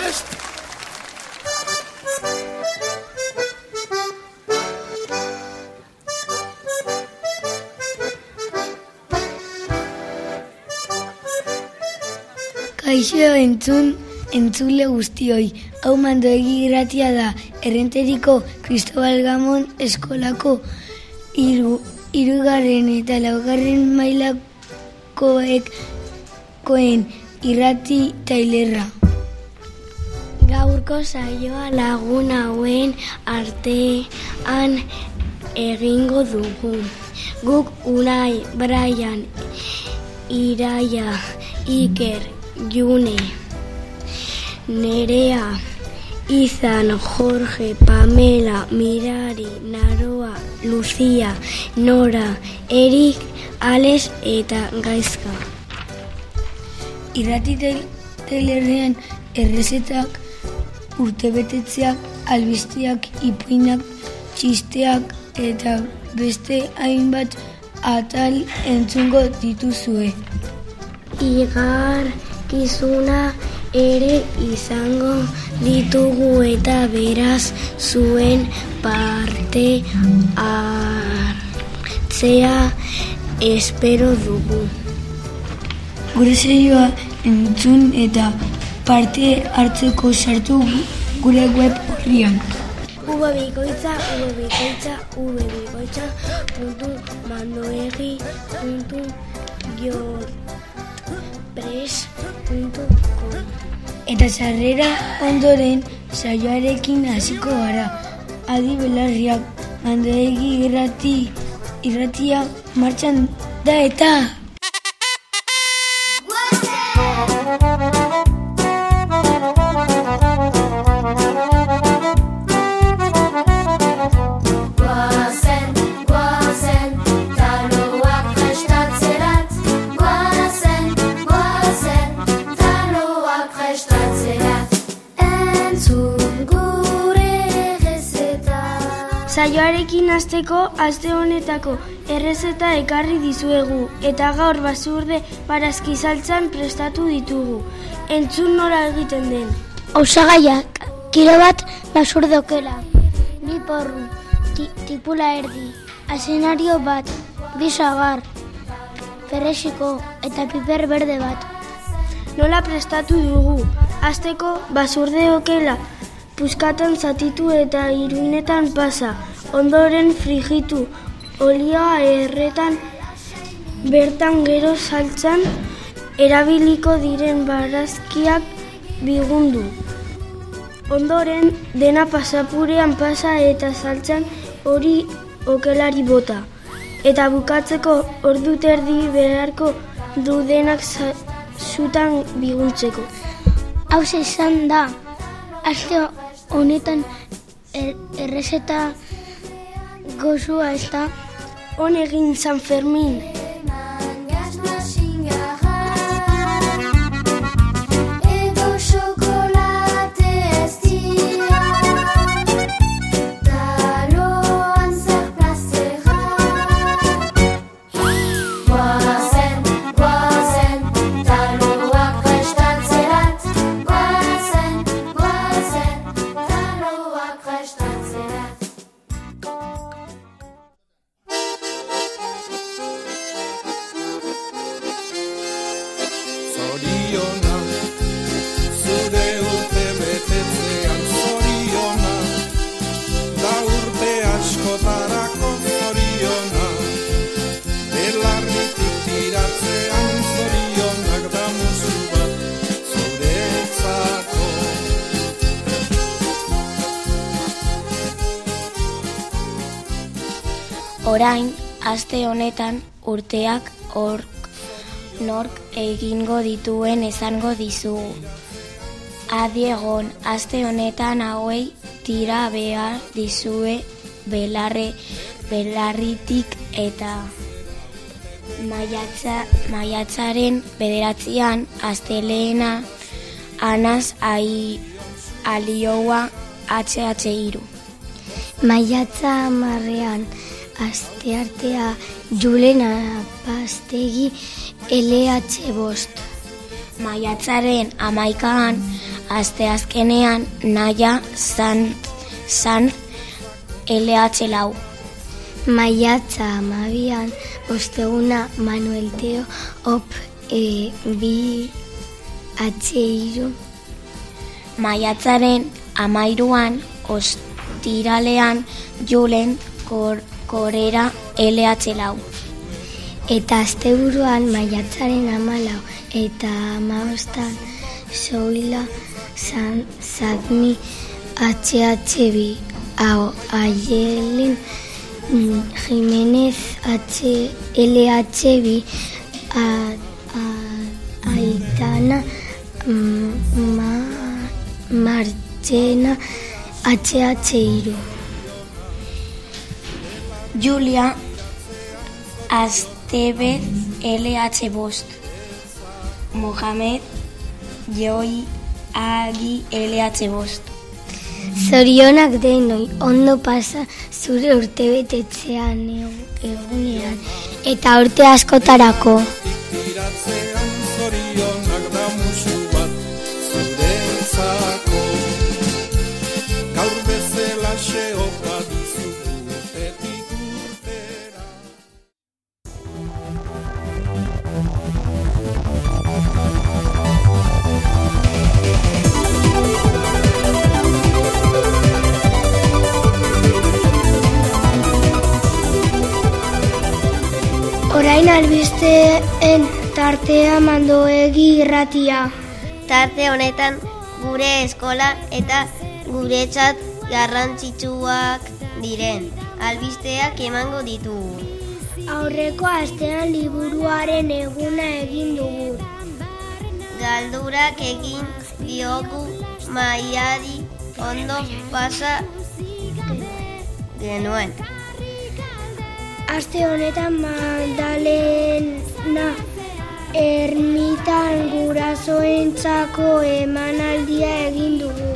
Pest! Kaixo entzun entzule guztioi. Hau mandoegi irratia da. Errenteriko Cristobal Gamon eskolako iru, irugarren eta laugarren mailakoek koen irrati tailerra. Gaurko saioa lagun hauen artean egingo dugu. Guk Unai, Brian, Iraia, Iker, June, Nerea, Izan, Jorge, Pamela, Mirari, Naroa, Lucia, Nora, Erik, Alex eta Gaizka. Irrati tel- tailerrean errezetak, urtebetetzeak, albisteak, ipuinak, txisteak eta beste hainbat atal entzungo dituzue. Igar kizuna ere izango ditugu eta beraz zuen parte hartzea espero dugu. Gure saioa entzun eta parte hartzeko sartu gure web horrian. ubebikoitza, ubebikoitza, ubebikoitza, puntu mandoegi, puntu jodpres, puntu com. Eta sarrera ondoren saioarekin hasiko gara. Adi belarriak mandoegi irrati irratia martxan da eta Saioarekin hasteko aste honetako errezeta ekarri dizuegu eta gaur basurde barazki saltzan prestatu ditugu. Entzun nora egiten den. Osagaiak, kilo bat basurde okela, bi porru, ti, tipula erdi, asenario bat, bi sagar, perrexiko eta piper berde bat. Nola prestatu dugu. Azteko basurde okela puskatan zatitu eta irunetan pasa. Ondoren frigitu. Olioa erretan bertan gero saltzan erabiliko diren barazkiak bigundu. Ondoren dena pasapurean pasa eta saltzan hori okelari bota. Eta bukatzeko ordu terdi beharko du denak zutan biguntzeko. Hau izan da, aste honetan er, errezeta gozua ez da, On egin San Fermin. Orain, aste honetan urteak ork nork egingo dituen esango dizugu. Adiegon, aste honetan hauei tira behar dizue belarre, belarritik eta maiatza, maiatzaren bederatzean astelehena anaz ai, alioa HH iru. Maiatza amarrean, asteartea Julena Pastegi LH bost. Maiatzaren amaikaan asteazkenean naia zan, zan LH lau. Maiatza amabian, osteguna Manuel Teo, op e, bi atxeiru. Maiatzaren amairuan ostiralean julen kor, korera LH lau. Eta asteburuan maiatzaren amalau eta amabostan soila zan, zadmi HHB hau aielen mm, Jimenez H, LHB Aitana ma, Martxena HH iru. Julia Astebez LH bost. Mohamed Joi Agi LH bost. Zorionak denoi ondo pasa zure urte betetzean egunean eta urte askotarako. Zorionak da musu tartea mandoegi irratia. Tarte honetan gure eskola eta guretzat garrantzitsuak diren albisteak emango ditugu. Aurreko astean liburuaren eguna egin dugu. Galdurak egin diogu maiari ondo pasa genuen. Aste honetan ermitan gurasoentzako emanaldia egin dugu.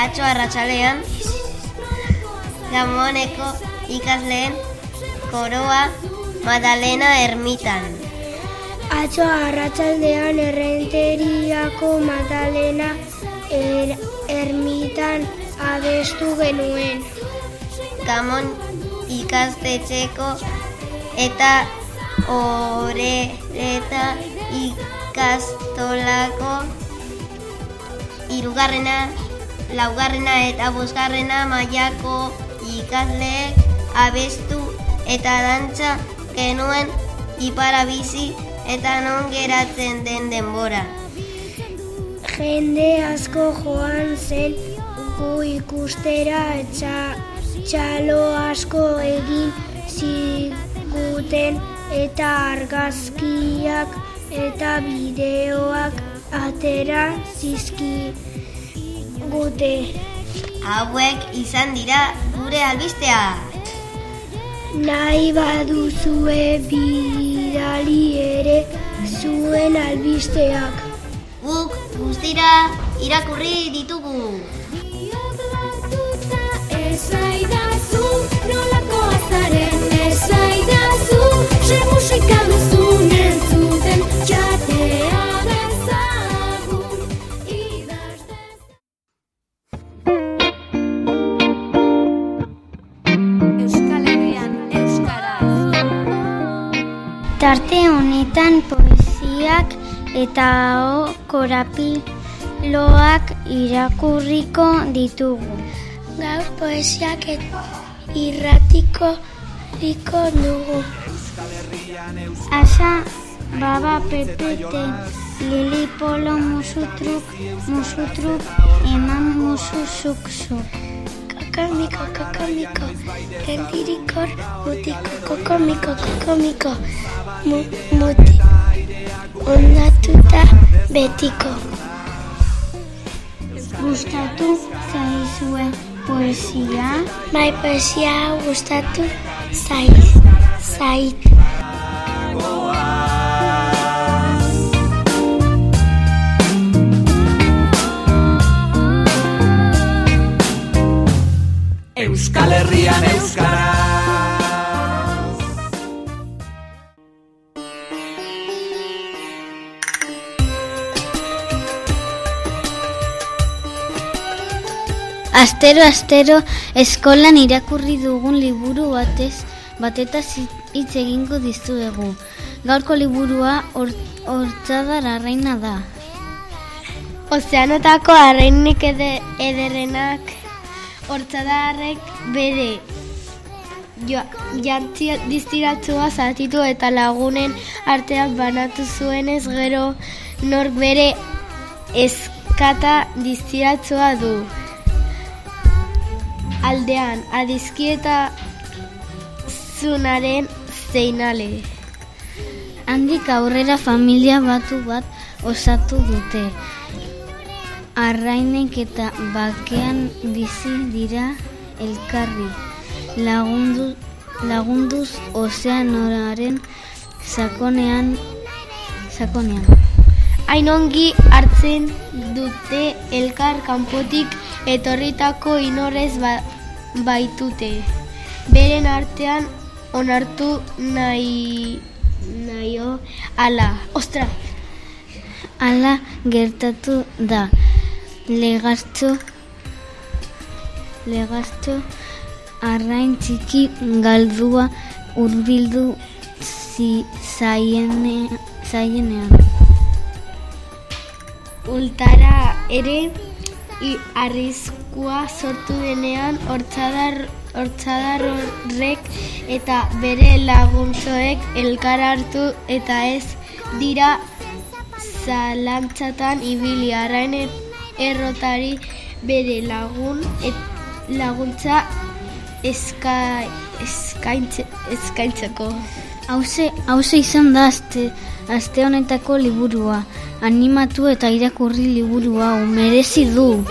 Atzo arratsalean Gamoneko ikasleen koroa Madalena ermitan. Atzo arratsaldean errenteriako Magdalena er, ermitan abestu genuen. Gamon ikastetxeko eta orereta ikastolako irugarrena, laugarrena eta bosgarrena mailako ikasleek abestu eta dantza genuen ipara bizi eta non geratzen den denbora. Jende asko joan zen gu ikustera txa, txalo asko egin ziguten eta argazkiak eta bideoak atera zizkigute. Hauek izan dira gure albistea. Nahi baduzue bidali ere zuen albisteak. Guk guztira irakurri ditugu. Eta o korapiloak irakurriko ditugu. Gaur poesiak irratiko riko dugu. Asa baba pepete lili polo musutruk musutruk eman musu zuk Kokomiko, kokomiko, geldirikor, mutiko, kokomiko, kokomiko, mu, muti, ondatuta betiko. Gustatu zaizue poesia? Bai, poesia gustatu zaiz, zait. Euskal Herrian euskara Astero astero eskolan irakurri dugun liburu batez batetaz hitz egingo dizuegu. Gaurko liburua hortzadar arraina da. Ozeanotako arrainik ede, ederrenak hortzadarrek bere jo, jantzi distiratzua zatitu eta lagunen artean banatu zuenez gero nork bere eskata distiratzua du. Aldean, adizkieta zunaren zeinale. Handik aurrera familia batu bat osatu dute. Arrainek eta bakean bizi dira elkarri. Lagundu, lagunduz ozeanoraren sakonean sakonean. Hainongi hartzen dute elkar kanpotik etorritako inorez ba, baitute. Beren artean onartu nahi naio ala. Ostra, Hala gertatu da. Legazto Legazto arrain txiki galdua hurbildu zi, zaiene, zaienean. ultara ere i, arriskua sortu denean hortzadar hortzadar horrek eta bere laguntzoek elkar hartu eta ez dira zalantzatan ibili arrain er- errotari bere lagun et, laguntza eska, eskaintze, eskaintzeko. Hauze, hauze izan da aste, aste honetako liburua. Animatu eta irakurri liburu hau merezi du.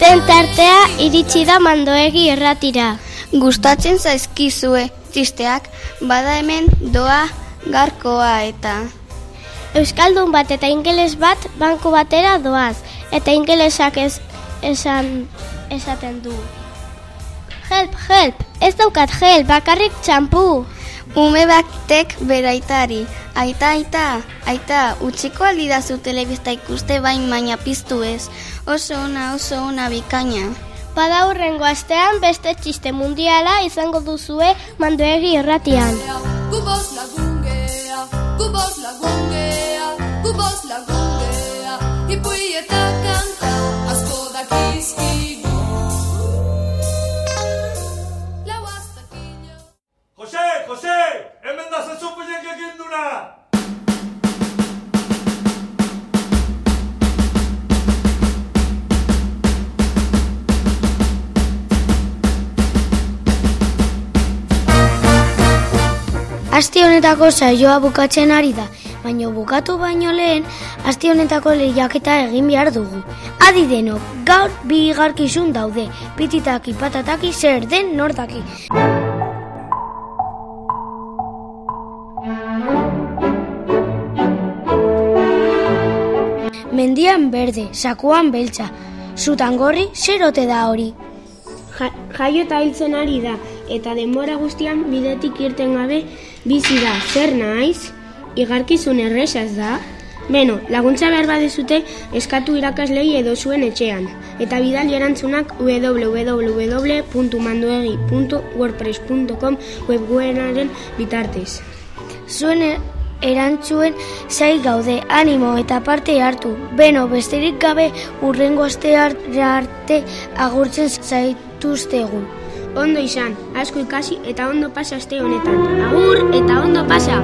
Txisten tartea iritsi da mandoegi erratira. Gustatzen zaizkizue txisteak, bada hemen doa garkoa eta Euskaldun bat eta ingeles bat banku batera doaz, eta ingelesak ez esan esaten du. Help, help, ez daukat help, bakarrik txampu. ume batek beraitari. Aita, aita, aita, utziko aldidazu telebista ikuste bain baina piztu ez. Oso ona, oso ona bikaina. Bada hurrengo astean beste txiste mundiala izango duzue mandoegi erratian. Kubos lagungea, kubos lagungea, kubos lagungea, ipui eta kanta asko dakizkigu. Jose, Jose, hemen da zezupileak egin duna! Aste honetako saioa bukatzen ari da, baina bukatu baino lehen, aste honetako lehiaketa egin behar dugu. Adi denok, gaur bi igarkizun daude, pititaki patataki zer den nordaki. Mendian berde, sakuan beltza, zutan gorri zer ote da hori. Ja, jaio eta hiltzen ari da, eta denbora guztian bidetik irten gabe bizi da. Zer naiz? Igarkizun erresa ez da? Beno, laguntza behar badezute eskatu irakaslei edo zuen etxean. Eta bidali erantzunak www.mandoegi.wordpress.com webguenaren bitartez. Zuen erantzuen zai gaude, animo eta parte hartu. Beno, besterik gabe urrengo aste arte agurtzen zaituztegu. Ondo izan, asko ikasi eta ondo pasa aste honetan. Agur eta ondo pasa!